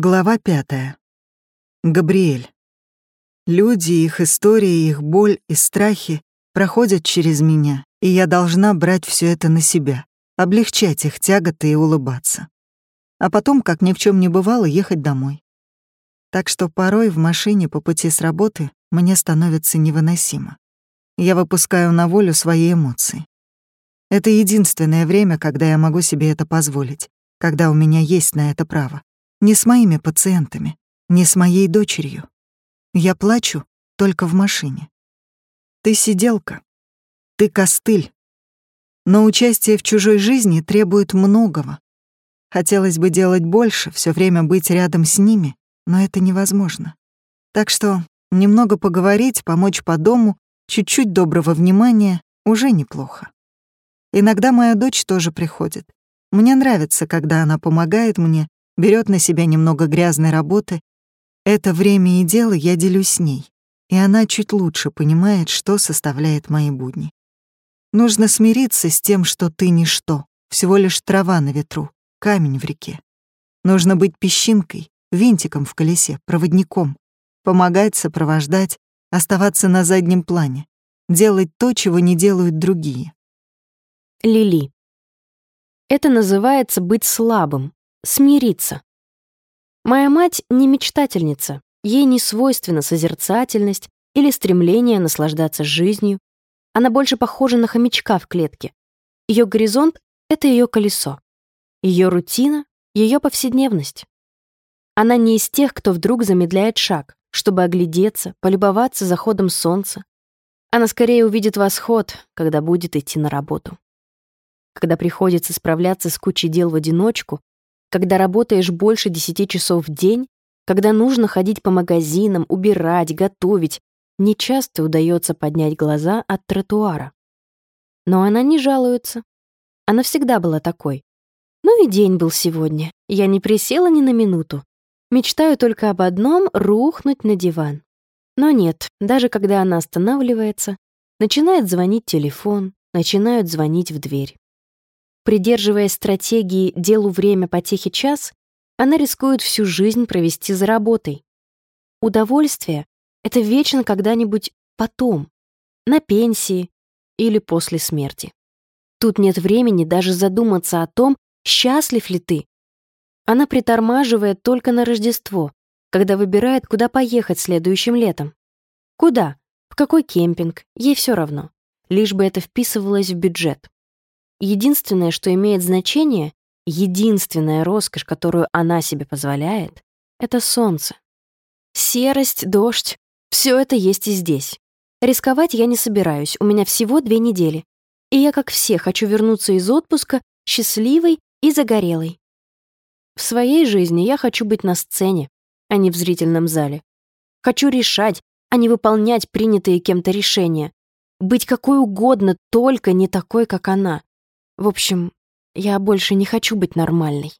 Глава пятая. Габриэль. Люди, их истории, их боль и страхи проходят через меня, и я должна брать все это на себя, облегчать их тяготы и улыбаться. А потом, как ни в чем не бывало, ехать домой. Так что порой в машине по пути с работы мне становится невыносимо. Я выпускаю на волю свои эмоции. Это единственное время, когда я могу себе это позволить, когда у меня есть на это право. Не с моими пациентами, не с моей дочерью. Я плачу только в машине. Ты сиделка. Ты костыль. Но участие в чужой жизни требует многого. Хотелось бы делать больше, все время быть рядом с ними, но это невозможно. Так что немного поговорить, помочь по дому, чуть-чуть доброго внимания уже неплохо. Иногда моя дочь тоже приходит. Мне нравится, когда она помогает мне, берет на себя немного грязной работы. Это время и дело я делюсь с ней, и она чуть лучше понимает, что составляет мои будни. Нужно смириться с тем, что ты ничто, всего лишь трава на ветру, камень в реке. Нужно быть песчинкой, винтиком в колесе, проводником, помогать, сопровождать, оставаться на заднем плане, делать то, чего не делают другие. Лили. Это называется быть слабым, смириться. Моя мать не мечтательница, ей не свойственна созерцательность или стремление наслаждаться жизнью. Она больше похожа на хомячка в клетке. Ее горизонт — это ее колесо. Ее рутина — ее повседневность. Она не из тех, кто вдруг замедляет шаг, чтобы оглядеться, полюбоваться заходом солнца. Она скорее увидит восход, когда будет идти на работу. Когда приходится справляться с кучей дел в одиночку, когда работаешь больше десяти часов в день, когда нужно ходить по магазинам, убирать, готовить, нечасто удается поднять глаза от тротуара. Но она не жалуется. Она всегда была такой. Ну и день был сегодня. Я не присела ни на минуту. Мечтаю только об одном — рухнуть на диван. Но нет, даже когда она останавливается, начинает звонить телефон, начинают звонить в дверь. Придерживаясь стратегии «делу время, потехи час», она рискует всю жизнь провести за работой. Удовольствие — это вечно когда-нибудь потом, на пенсии или после смерти. Тут нет времени даже задуматься о том, счастлив ли ты, она притормаживает только на Рождество, когда выбирает, куда поехать следующим летом. Куда? В какой кемпинг? Ей все равно. Лишь бы это вписывалось в бюджет. Единственное, что имеет значение, единственная роскошь, которую она себе позволяет, это солнце. Серость, дождь — все это есть и здесь. Рисковать я не собираюсь, у меня всего две недели. И я, как все, хочу вернуться из отпуска счастливой и загорелой. В своей жизни я хочу быть на сцене, а не в зрительном зале. Хочу решать, а не выполнять принятые кем-то решения. Быть какой угодно, только не такой, как она. В общем, я больше не хочу быть нормальной.